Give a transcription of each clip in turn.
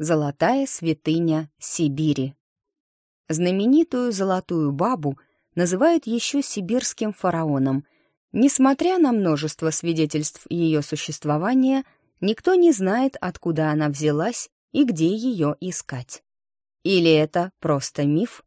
Золотая святыня Сибири. Знаменитую золотую бабу называют еще сибирским фараоном. Несмотря на множество свидетельств ее существования, никто не знает, откуда она взялась и где ее искать. Или это просто миф?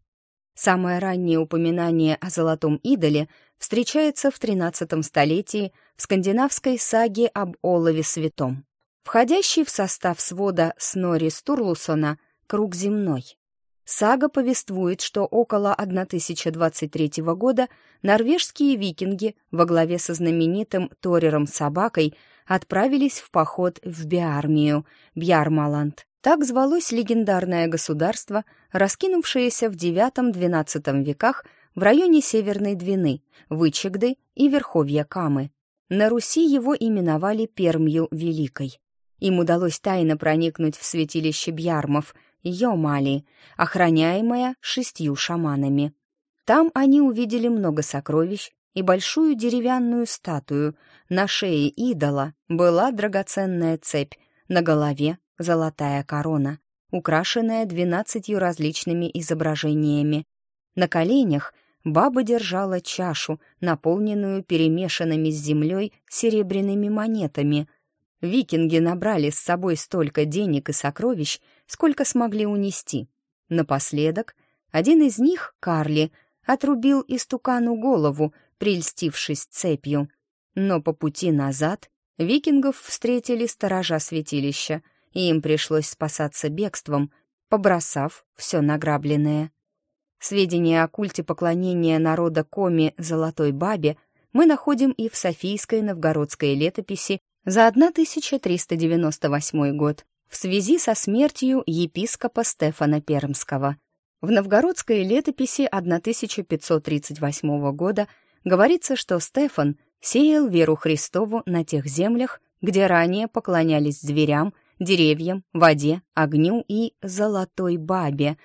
Самое раннее упоминание о золотом идоле встречается в XIII столетии в скандинавской саге об Олове Святом входящий в состав свода Снори Стурлусона «Круг земной». Сага повествует, что около 1023 года норвежские викинги во главе со знаменитым Торером Собакой отправились в поход в Биармию, Бьярмаланд. Так звалось легендарное государство, раскинувшееся в IX-XII веках в районе Северной Двины, Вычегды и Верховья Камы. На Руси его именовали Пермью Великой. Им удалось тайно проникнуть в святилище Бьярмов, Йомали, охраняемое шестью шаманами. Там они увидели много сокровищ и большую деревянную статую. На шее идола была драгоценная цепь, на голове золотая корона, украшенная двенадцатью различными изображениями. На коленях баба держала чашу, наполненную перемешанными с землей серебряными монетами — Викинги набрали с собой столько денег и сокровищ, сколько смогли унести. Напоследок, один из них, Карли, отрубил истукану голову, прельстившись цепью. Но по пути назад викингов встретили сторожа святилища, и им пришлось спасаться бегством, побросав все награбленное. Сведения о культе поклонения народа Коми Золотой Бабе мы находим и в Софийской новгородской летописи за 1398 год в связи со смертью епископа Стефана Пермского. В новгородской летописи 1538 года говорится, что Стефан сеял веру Христову на тех землях, где ранее поклонялись зверям, деревьям, воде, огню и золотой бабе.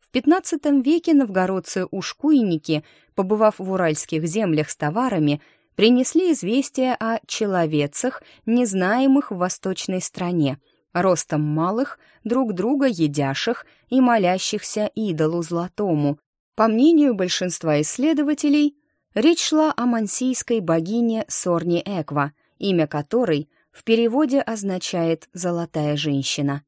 В XV веке новгородцы-ушкуйники, побывав в уральских землях с товарами, принесли известие о человецах, незнаемых в восточной стране, ростом малых, друг друга едящих и молящихся идолу золотому. По мнению большинства исследователей, речь шла о мансийской богине Сорни Эква, имя которой в переводе означает «золотая женщина».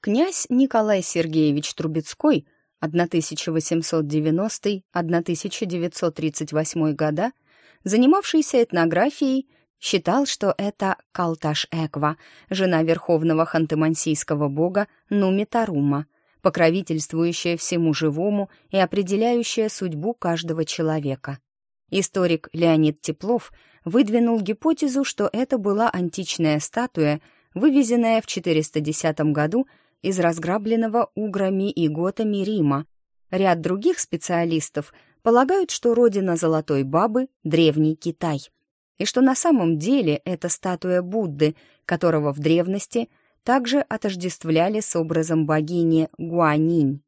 Князь Николай Сергеевич Трубецкой 1890-1938 года занимавшийся этнографией, считал, что это Калташ-Эква, жена верховного ханты-мансийского бога Нумитарума, покровительствующая всему живому и определяющая судьбу каждого человека. Историк Леонид Теплов выдвинул гипотезу, что это была античная статуя, вывезенная в 410 году из разграбленного уграми и готами Рима. Ряд других специалистов – полагают, что родина Золотой Бабы — Древний Китай, и что на самом деле это статуя Будды, которого в древности также отождествляли с образом богини Гуанинь.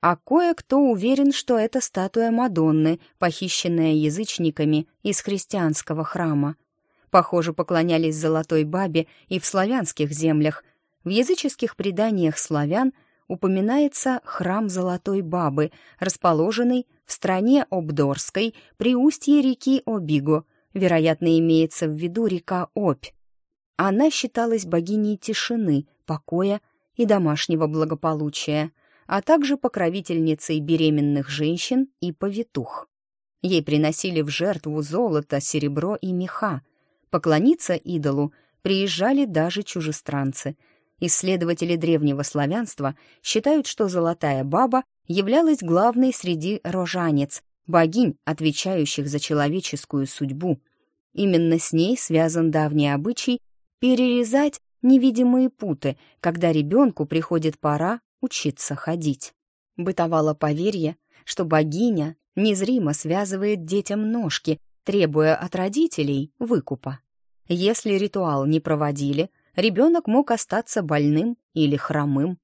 А кое-кто уверен, что это статуя Мадонны, похищенная язычниками из христианского храма. Похоже, поклонялись Золотой Бабе и в славянских землях. В языческих преданиях славян упоминается храм Золотой Бабы, расположенный в стране Обдорской, при устье реки Обиго, вероятно, имеется в виду река Обь. Она считалась богиней тишины, покоя и домашнего благополучия, а также покровительницей беременных женщин и повитух. Ей приносили в жертву золото, серебро и меха. Поклониться идолу приезжали даже чужестранцы. Исследователи древнего славянства считают, что золотая баба являлась главной среди рожанец, богинь, отвечающих за человеческую судьбу. Именно с ней связан давний обычай перерезать невидимые путы, когда ребенку приходит пора учиться ходить. Бытовало поверье, что богиня незримо связывает детям ножки, требуя от родителей выкупа. Если ритуал не проводили, ребенок мог остаться больным или хромым.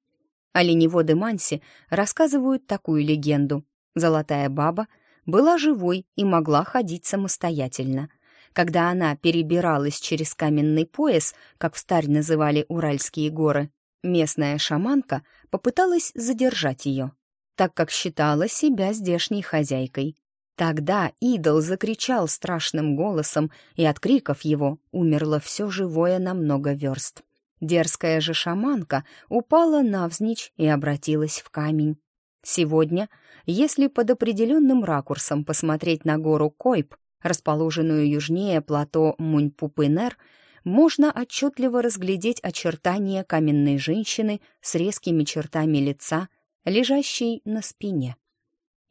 Оленеводы Манси рассказывают такую легенду. Золотая баба была живой и могла ходить самостоятельно. Когда она перебиралась через каменный пояс, как в старь называли Уральские горы, местная шаманка попыталась задержать ее, так как считала себя здешней хозяйкой. Тогда идол закричал страшным голосом, и от криков его умерло все живое на много верст. Дерзкая же шаманка упала навзничь и обратилась в камень. Сегодня, если под определенным ракурсом посмотреть на гору Койп, расположенную южнее плато Мунь-Пупынер, можно отчетливо разглядеть очертания каменной женщины с резкими чертами лица, лежащей на спине.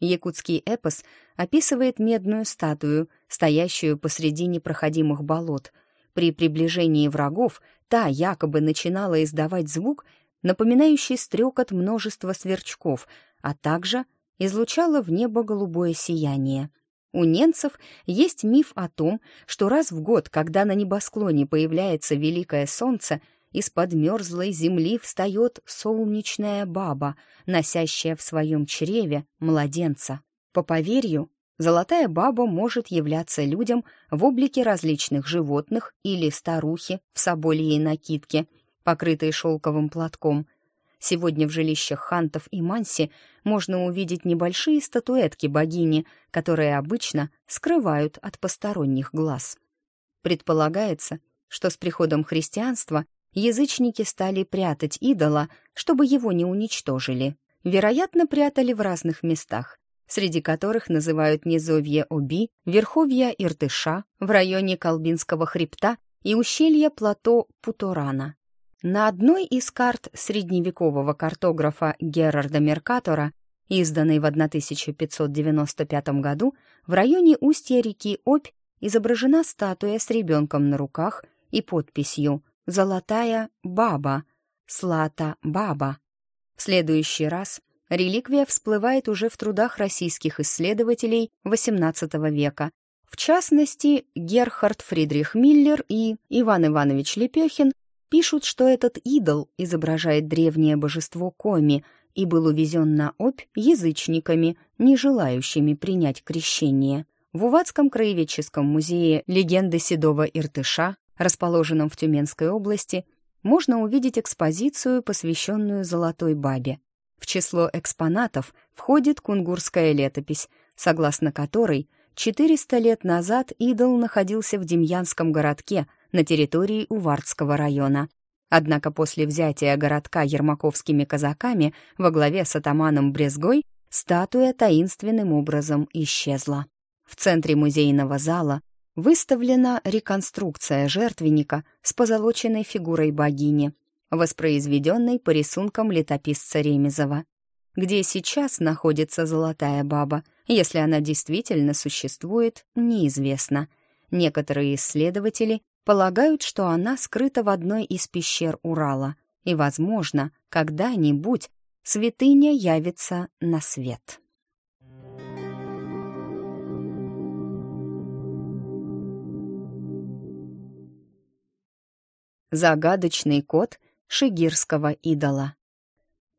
Якутский эпос описывает медную статую, стоящую посреди непроходимых болот. При приближении врагов та якобы начинала издавать звук, напоминающий стрекот множества сверчков, а также излучала в небо голубое сияние. У ненцев есть миф о том, что раз в год, когда на небосклоне появляется великое солнце, из-под мерзлой земли встает солнечная баба, носящая в своем чреве младенца. По поверью, золотая баба может являться людям в облике различных животных или старухи в собольей накидке, покрытой шелковым платком. Сегодня в жилищах хантов и манси можно увидеть небольшие статуэтки богини, которые обычно скрывают от посторонних глаз. Предполагается, что с приходом христианства язычники стали прятать идола, чтобы его не уничтожили. Вероятно, прятали в разных местах, среди которых называют низовье Оби, верховья Иртыша, в районе Колбинского хребта и ущелье плато Путорана. На одной из карт средневекового картографа Герарда Меркатора, изданной в 1595 году, в районе устья реки Обь изображена статуя с ребенком на руках и подписью Золотая баба, Слата баба. В следующий раз реликвия всплывает уже в трудах российских исследователей XVIII века. В частности, Герхард Фридрих Миллер и Иван Иванович Лепехин пишут, что этот идол изображает древнее божество Коми и был увезен на Обь язычниками, не желающими принять крещение. В Увадском краеведческом музее легенды Седого Иртыша расположенном в Тюменской области, можно увидеть экспозицию, посвященную Золотой Бабе. В число экспонатов входит кунгурская летопись, согласно которой 400 лет назад идол находился в Демьянском городке на территории Увардского района. Однако после взятия городка ермаковскими казаками во главе с атаманом Брезгой статуя таинственным образом исчезла. В центре музейного зала выставлена реконструкция жертвенника с позолоченной фигурой богини, воспроизведенной по рисункам летописца Ремезова. Где сейчас находится золотая баба, если она действительно существует, неизвестно. Некоторые исследователи полагают, что она скрыта в одной из пещер Урала, и, возможно, когда-нибудь святыня явится на свет. Загадочный код шигирского идола.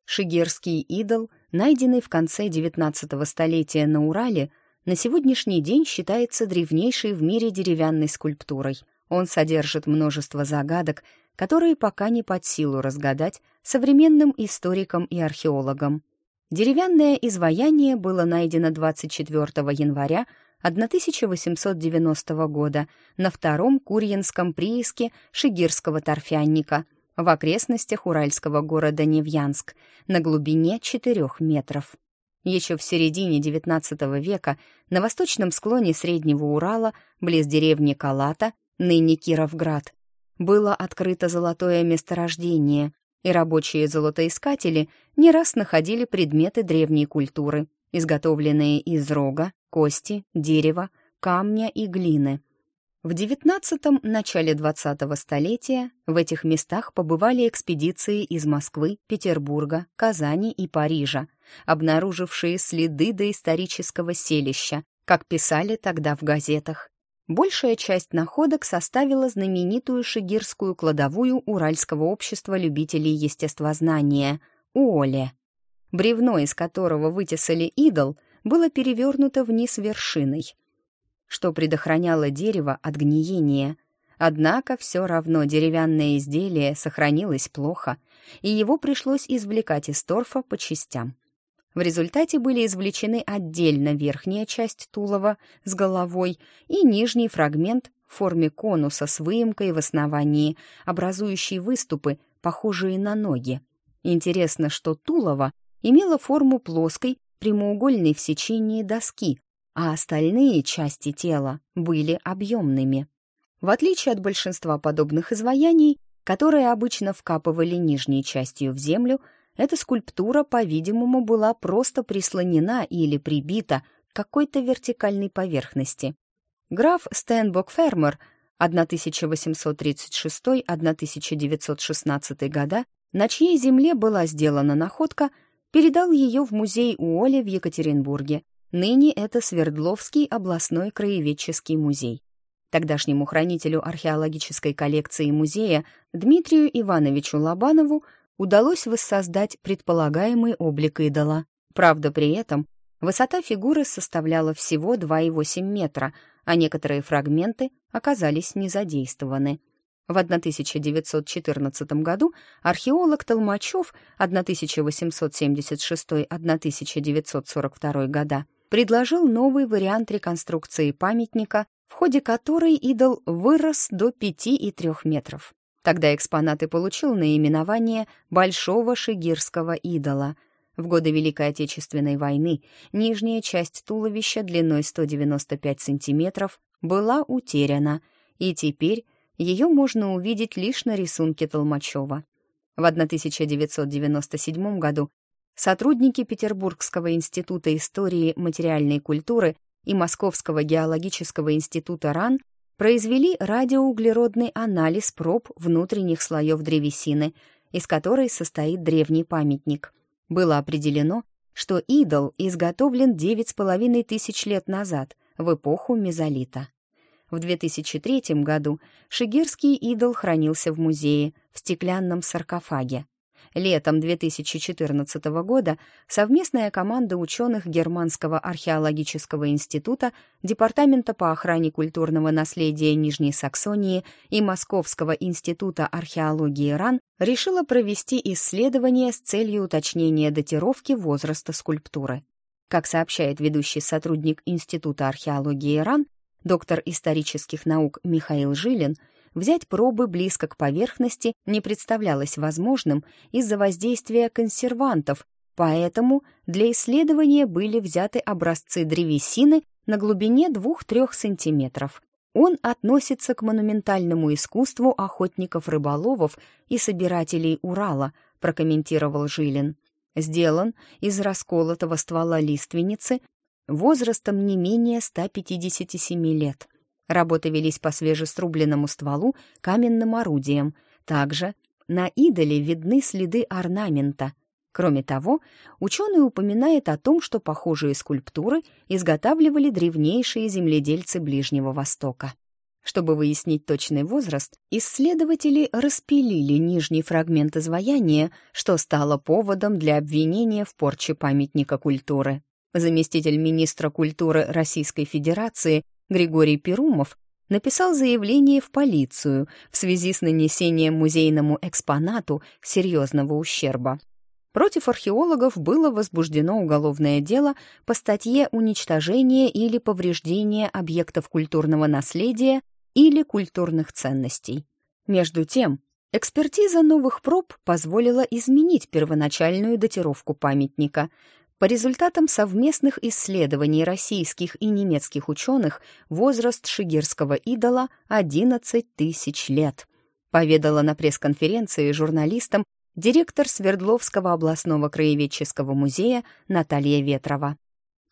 Шигирский идол, найденный в конце XIX столетия на Урале, на сегодняшний день считается древнейшей в мире деревянной скульптурой. Он содержит множество загадок, которые пока не под силу разгадать современным историкам и археологам. Деревянное изваяние было найдено 24 января 1890 года на втором Курьинском прииске Шигирского торфянника в окрестностях уральского города Невьянск на глубине 4 метров. Еще в середине XIX века на восточном склоне Среднего Урала, близ деревни Калата, ныне Кировград, было открыто золотое месторождение, и рабочие золотоискатели не раз находили предметы древней культуры, изготовленные из рога, кости, дерева, камня и глины. В XIX – начале XX столетия в этих местах побывали экспедиции из Москвы, Петербурга, Казани и Парижа, обнаружившие следы доисторического селища, как писали тогда в газетах. Большая часть находок составила знаменитую шигирскую кладовую Уральского общества любителей естествознания – УОЛЕ. Бревно, из которого вытесали идол, было перевернуто вниз вершиной, что предохраняло дерево от гниения. Однако все равно деревянное изделие сохранилось плохо, и его пришлось извлекать из торфа по частям. В результате были извлечены отдельно верхняя часть тулова с головой и нижний фрагмент в форме конуса с выемкой в основании, образующий выступы, похожие на ноги. Интересно, что тулово имело форму плоской, прямоугольной в сечении доски, а остальные части тела были объемными. В отличие от большинства подобных изваяний, которые обычно вкапывали нижней частью в землю, эта скульптура, по-видимому, была просто прислонена или прибита к какой-то вертикальной поверхности. Граф Стенбок Фермер 1836-1916 года, на чьей земле была сделана находка, передал ее в музей Уоли в Екатеринбурге. Ныне это Свердловский областной краеведческий музей. Тогдашнему хранителю археологической коллекции музея Дмитрию Ивановичу Лобанову удалось воссоздать предполагаемый облик идола. Правда, при этом высота фигуры составляла всего 2,8 метра, а некоторые фрагменты оказались незадействованы. В 1914 году археолог Толмачев 1876-1942 года предложил новый вариант реконструкции памятника в ходе которой идол вырос до 5,3 метров. Тогда экспонат и получил наименование Большого Шигирского идола. В годы Великой Отечественной войны нижняя часть туловища длиной 195 сантиметров была утеряна, и теперь ее можно увидеть лишь на рисунке Толмачева. В 1997 году сотрудники Петербургского института истории материальной культуры и Московского геологического института РАН произвели радиоуглеродный анализ проб внутренних слоев древесины, из которой состоит древний памятник. Было определено, что идол изготовлен 9,5 тысяч лет назад, в эпоху мезолита. В 2003 году шигирский идол хранился в музее в стеклянном саркофаге. Летом 2014 года совместная команда ученых Германского археологического института, Департамента по охране культурного наследия Нижней Саксонии и Московского института археологии РАН решила провести исследование с целью уточнения датировки возраста скульптуры. Как сообщает ведущий сотрудник Института археологии РАН, доктор исторических наук Михаил Жилин, взять пробы близко к поверхности не представлялось возможным из-за воздействия консервантов, поэтому для исследования были взяты образцы древесины на глубине 2-3 сантиметров. Он относится к монументальному искусству охотников-рыболовов и собирателей Урала, прокомментировал Жилин. Сделан из расколотого ствола лиственницы возрастом не менее 157 лет. Работы велись по свежеструбленному стволу каменным орудием. Также на идоле видны следы орнамента. Кроме того, ученый упоминает о том, что похожие скульптуры изготавливали древнейшие земледельцы Ближнего Востока. Чтобы выяснить точный возраст, исследователи распилили нижний фрагмент изваяния, что стало поводом для обвинения в порче памятника культуры. Заместитель министра культуры Российской Федерации Григорий Перумов написал заявление в полицию в связи с нанесением музейному экспонату серьезного ущерба. Против археологов было возбуждено уголовное дело по статье «Уничтожение или повреждение объектов культурного наследия или культурных ценностей». Между тем, экспертиза новых проб позволила изменить первоначальную датировку памятника. По результатам совместных исследований российских и немецких ученых возраст шигирского идола 11 тысяч лет, поведала на пресс-конференции журналистам директор Свердловского областного краеведческого музея Наталья Ветрова.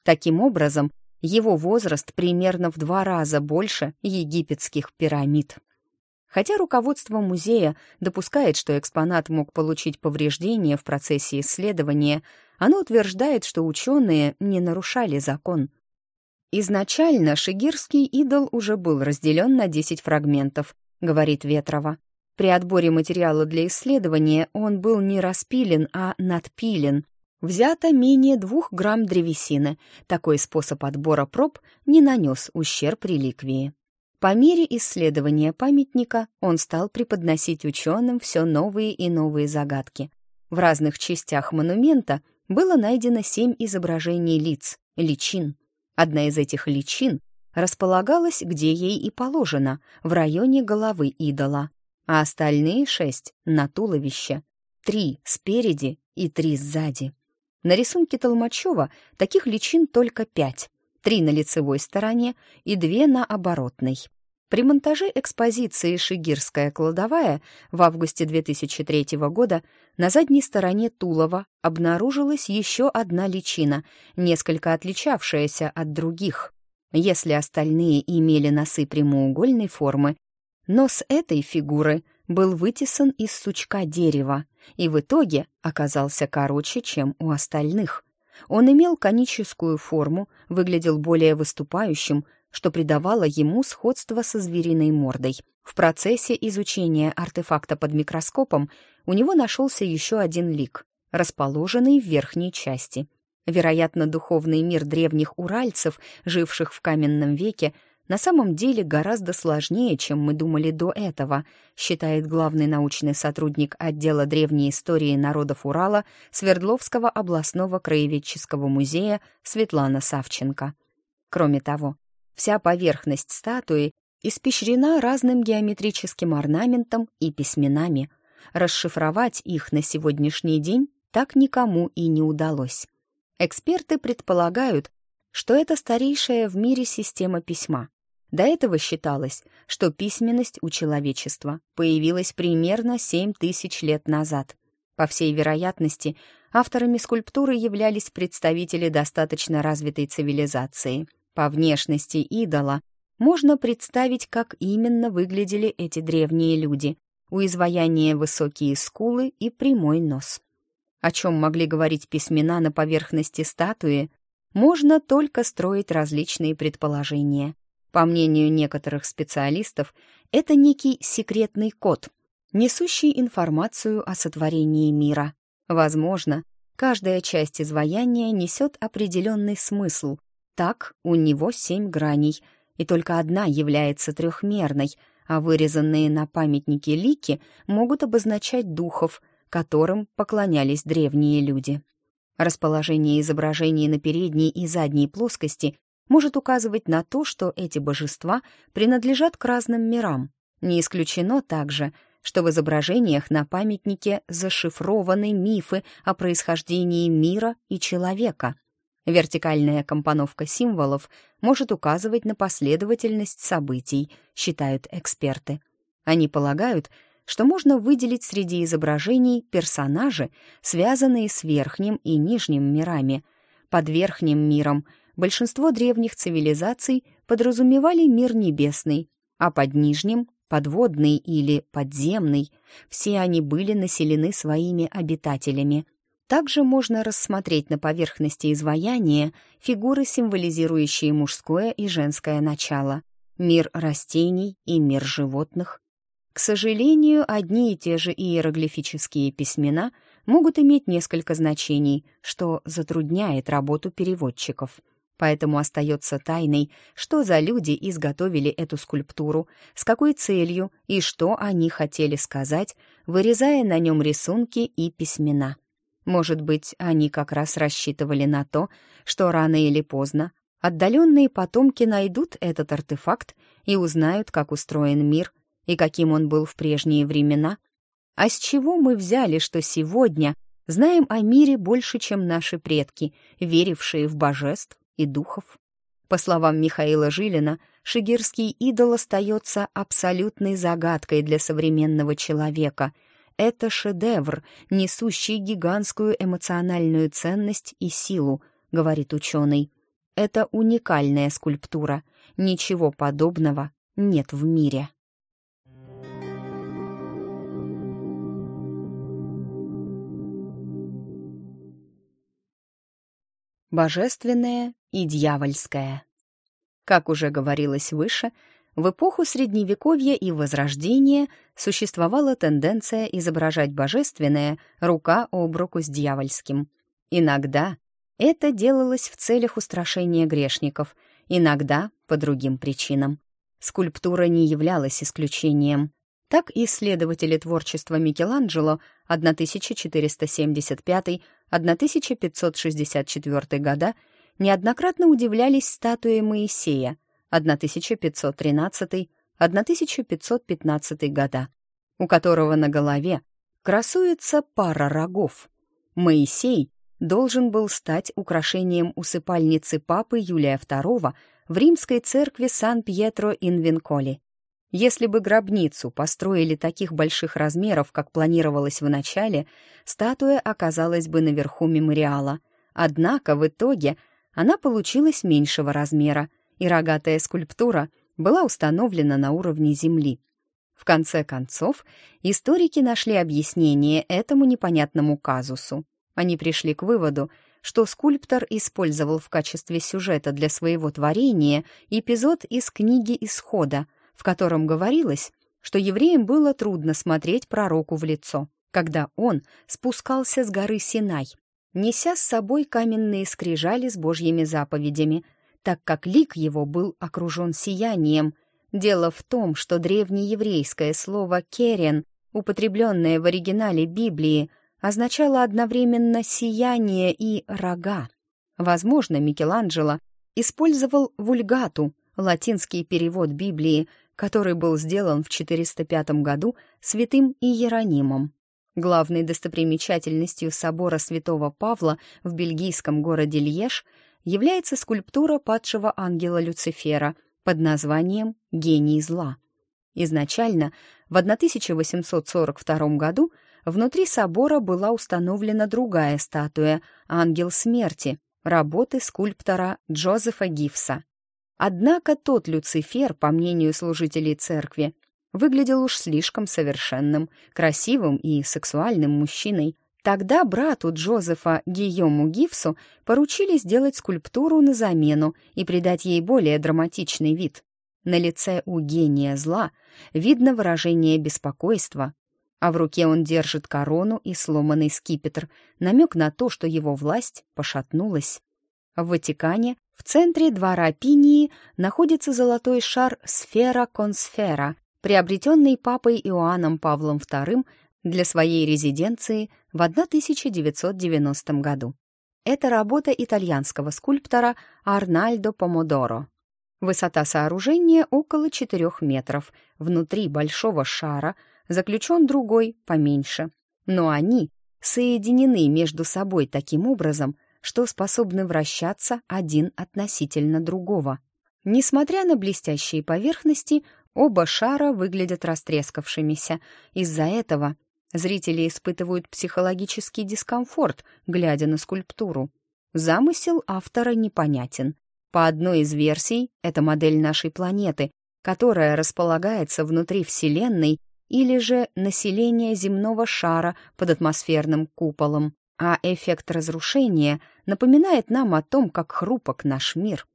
Таким образом, его возраст примерно в два раза больше египетских пирамид. Хотя руководство музея допускает, что экспонат мог получить повреждения в процессе исследования, оно утверждает, что ученые не нарушали закон. Изначально шигирский идол уже был разделен на 10 фрагментов, говорит Ветрова. При отборе материала для исследования он был не распилен, а надпилен. Взято менее двух грамм древесины. Такой способ отбора проб не нанес ущерб реликвии. По мере исследования памятника он стал преподносить ученым все новые и новые загадки. В разных частях монумента было найдено семь изображений лиц, личин. Одна из этих личин располагалась, где ей и положено, в районе головы идола, а остальные шесть — на туловище, три спереди и три сзади. На рисунке Толмачева таких личин только пять, три на лицевой стороне и две на оборотной. При монтаже экспозиции «Шигирская кладовая» в августе 2003 года на задней стороне Тулова обнаружилась еще одна личина, несколько отличавшаяся от других. Если остальные имели носы прямоугольной формы, нос этой фигуры был вытесан из сучка дерева и в итоге оказался короче, чем у остальных. Он имел коническую форму, выглядел более выступающим, что придавало ему сходство со звериной мордой. В процессе изучения артефакта под микроскопом у него нашелся еще один лик, расположенный в верхней части. Вероятно, духовный мир древних уральцев, живших в каменном веке, на самом деле гораздо сложнее, чем мы думали до этого, считает главный научный сотрудник отдела древней истории народов Урала Свердловского областного краеведческого музея Светлана Савченко. Кроме того, Вся поверхность статуи испещрена разным геометрическим орнаментом и письменами. Расшифровать их на сегодняшний день так никому и не удалось. Эксперты предполагают, что это старейшая в мире система письма. До этого считалось, что письменность у человечества появилась примерно 7 тысяч лет назад. По всей вероятности, авторами скульптуры являлись представители достаточно развитой цивилизации — по внешности идола можно представить, как именно выглядели эти древние люди. У изваяния высокие скулы и прямой нос. О чем могли говорить письмена на поверхности статуи, можно только строить различные предположения. По мнению некоторых специалистов, это некий секретный код, несущий информацию о сотворении мира. Возможно, каждая часть изваяния несет определенный смысл, так у него семь граней, и только одна является трехмерной, а вырезанные на памятнике лики могут обозначать духов, которым поклонялись древние люди. Расположение изображений на передней и задней плоскости может указывать на то, что эти божества принадлежат к разным мирам. Не исключено также, что в изображениях на памятнике зашифрованы мифы о происхождении мира и человека, Вертикальная компоновка символов может указывать на последовательность событий, считают эксперты. Они полагают, что можно выделить среди изображений персонажи, связанные с верхним и нижним мирами. Под верхним миром большинство древних цивилизаций подразумевали мир небесный, а под нижним — подводный или подземный. Все они были населены своими обитателями. Также можно рассмотреть на поверхности изваяния фигуры, символизирующие мужское и женское начало, мир растений и мир животных. К сожалению, одни и те же иероглифические письмена могут иметь несколько значений, что затрудняет работу переводчиков. Поэтому остается тайной, что за люди изготовили эту скульптуру, с какой целью и что они хотели сказать, вырезая на нем рисунки и письмена. Может быть, они как раз рассчитывали на то, что рано или поздно отдаленные потомки найдут этот артефакт и узнают, как устроен мир и каким он был в прежние времена. А с чего мы взяли, что сегодня знаем о мире больше, чем наши предки, верившие в божеств и духов? По словам Михаила Жилина, шигирский идол остается абсолютной загадкой для современного человека — это шедевр, несущий гигантскую эмоциональную ценность и силу, говорит ученый. Это уникальная скульптура. Ничего подобного нет в мире. Божественное и дьявольское. Как уже говорилось выше, в эпоху Средневековья и Возрождения существовала тенденция изображать божественное рука об руку с дьявольским. Иногда это делалось в целях устрашения грешников, иногда по другим причинам. скульптура не являлась исключением. Так исследователи творчества Микеланджело 1475-1564 года неоднократно удивлялись статуе Моисея 1513-1515 года, у которого на голове красуется пара рогов. Моисей должен был стать украшением усыпальницы папы Юлия II в римской церкви Сан-Пьетро-ин-Винколи. Если бы гробницу построили таких больших размеров, как планировалось в начале, статуя оказалась бы наверху мемориала. Однако в итоге она получилась меньшего размера, и рогатая скульптура была установлена на уровне земли. В конце концов, историки нашли объяснение этому непонятному казусу. Они пришли к выводу, что скульптор использовал в качестве сюжета для своего творения эпизод из книги «Исхода», в котором говорилось, что евреям было трудно смотреть пророку в лицо, когда он спускался с горы Синай, неся с собой каменные скрижали с божьими заповедями, так как лик его был окружен сиянием. Дело в том, что древнееврейское слово «керен», употребленное в оригинале Библии, означало одновременно «сияние» и «рога». Возможно, Микеланджело использовал вульгату, латинский перевод Библии, который был сделан в 405 году святым Иеронимом. Главной достопримечательностью собора святого Павла в бельгийском городе Льеж является скульптура падшего ангела Люцифера под названием «Гений зла». Изначально, в 1842 году, внутри собора была установлена другая статуя «Ангел смерти» работы скульптора Джозефа Гифса. Однако тот Люцифер, по мнению служителей церкви, выглядел уж слишком совершенным, красивым и сексуальным мужчиной. Тогда брату Джозефа Гийому Гифсу поручили сделать скульптуру на замену и придать ей более драматичный вид. На лице у гения зла видно выражение беспокойства, а в руке он держит корону и сломанный скипетр, намек на то, что его власть пошатнулась. В Ватикане, в центре двора Пинии, находится золотой шар «Сфера-консфера», приобретенный папой Иоанном Павлом II для своей резиденции в 1990 году. Это работа итальянского скульптора Арнальдо Помодоро. Высота сооружения около 4 метров. Внутри большого шара – заключен другой, поменьше. Но они соединены между собой таким образом, что способны вращаться один относительно другого. Несмотря на блестящие поверхности, оба шара выглядят растрескавшимися. Из-за этого зрители испытывают психологический дискомфорт, глядя на скульптуру. Замысел автора непонятен. По одной из версий, это модель нашей планеты, которая располагается внутри Вселенной или же население земного шара под атмосферным куполом, а эффект разрушения напоминает нам о том, как хрупок наш мир.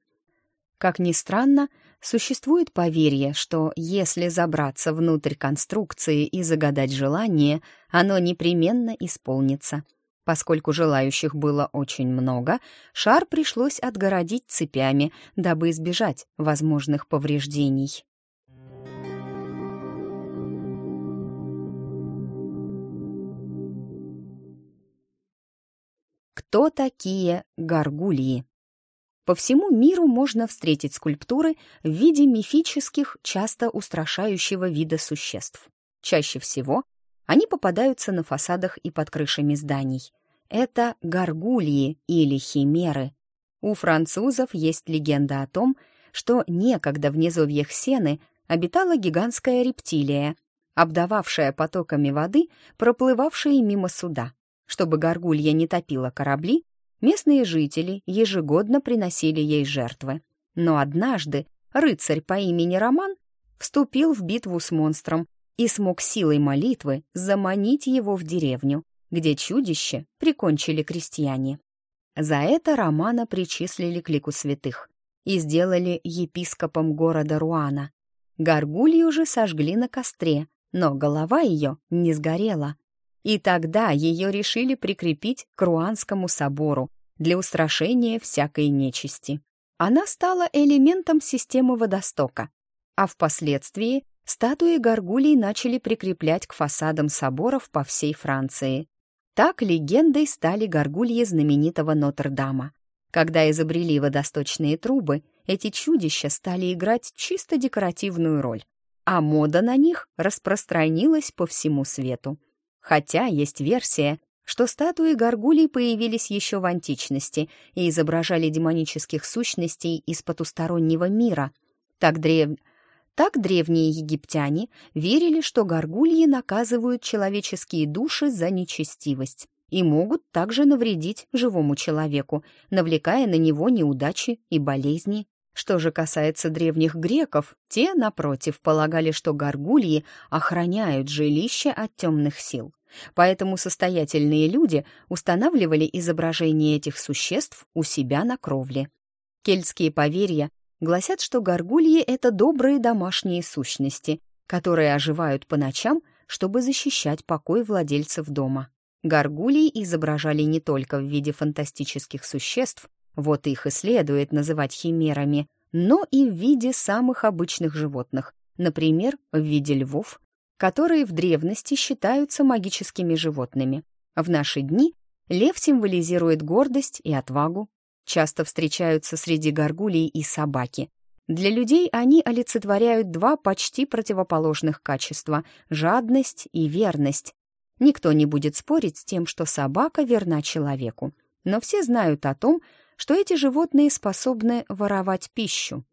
Как ни странно, существует поверье, что если забраться внутрь конструкции и загадать желание, оно непременно исполнится. Поскольку желающих было очень много, шар пришлось отгородить цепями, дабы избежать возможных повреждений. Кто такие горгульи? По всему миру можно встретить скульптуры в виде мифических, часто устрашающего вида существ. Чаще всего они попадаются на фасадах и под крышами зданий. Это горгульи или химеры. У французов есть легенда о том, что некогда в низовьях Сены обитала гигантская рептилия, обдававшая потоками воды, проплывавшие мимо суда. Чтобы горгулья не топила корабли, местные жители ежегодно приносили ей жертвы. Но однажды рыцарь по имени Роман вступил в битву с монстром и смог силой молитвы заманить его в деревню, где чудище прикончили крестьяне. За это Романа причислили к лику святых и сделали епископом города Руана. Горгулью же сожгли на костре, но голова ее не сгорела. И тогда ее решили прикрепить к Руанскому собору для устрашения всякой нечисти. Она стала элементом системы водостока. а впоследствии статуи горгулей начали прикреплять к фасадам соборов по всей Франции. Так легендой стали горгульи знаменитого Нотр-Дама. Когда изобрели водосточные трубы, эти чудища стали играть чисто декоративную роль, а мода на них распространилась по всему свету. Хотя есть версия, что статуи горгулей появились еще в античности и изображали демонических сущностей из потустороннего мира. Так, древ... так древние египтяне верили, что горгульи наказывают человеческие души за нечестивость и могут также навредить живому человеку, навлекая на него неудачи и болезни. Что же касается древних греков, те, напротив, полагали, что горгульи охраняют жилище от темных сил. Поэтому состоятельные люди устанавливали изображение этих существ у себя на кровле. Кельтские поверья гласят, что горгульи — это добрые домашние сущности, которые оживают по ночам, чтобы защищать покой владельцев дома. Горгулей изображали не только в виде фантастических существ, вот их и следует называть химерами, но и в виде самых обычных животных, например, в виде львов, которые в древности считаются магическими животными. В наши дни лев символизирует гордость и отвагу. Часто встречаются среди горгулей и собаки. Для людей они олицетворяют два почти противоположных качества — жадность и верность. Никто не будет спорить с тем, что собака верна человеку. Но все знают о том, что эти животные способны воровать пищу.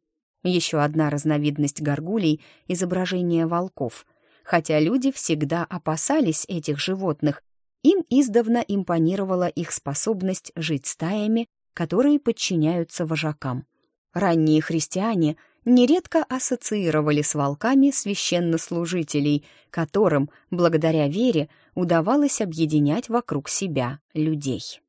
Еще одна разновидность горгулей — изображение волков — Хотя люди всегда опасались этих животных, им издавна импонировала их способность жить стаями, которые подчиняются вожакам. Ранние христиане нередко ассоциировали с волками священнослужителей, которым, благодаря вере, удавалось объединять вокруг себя людей.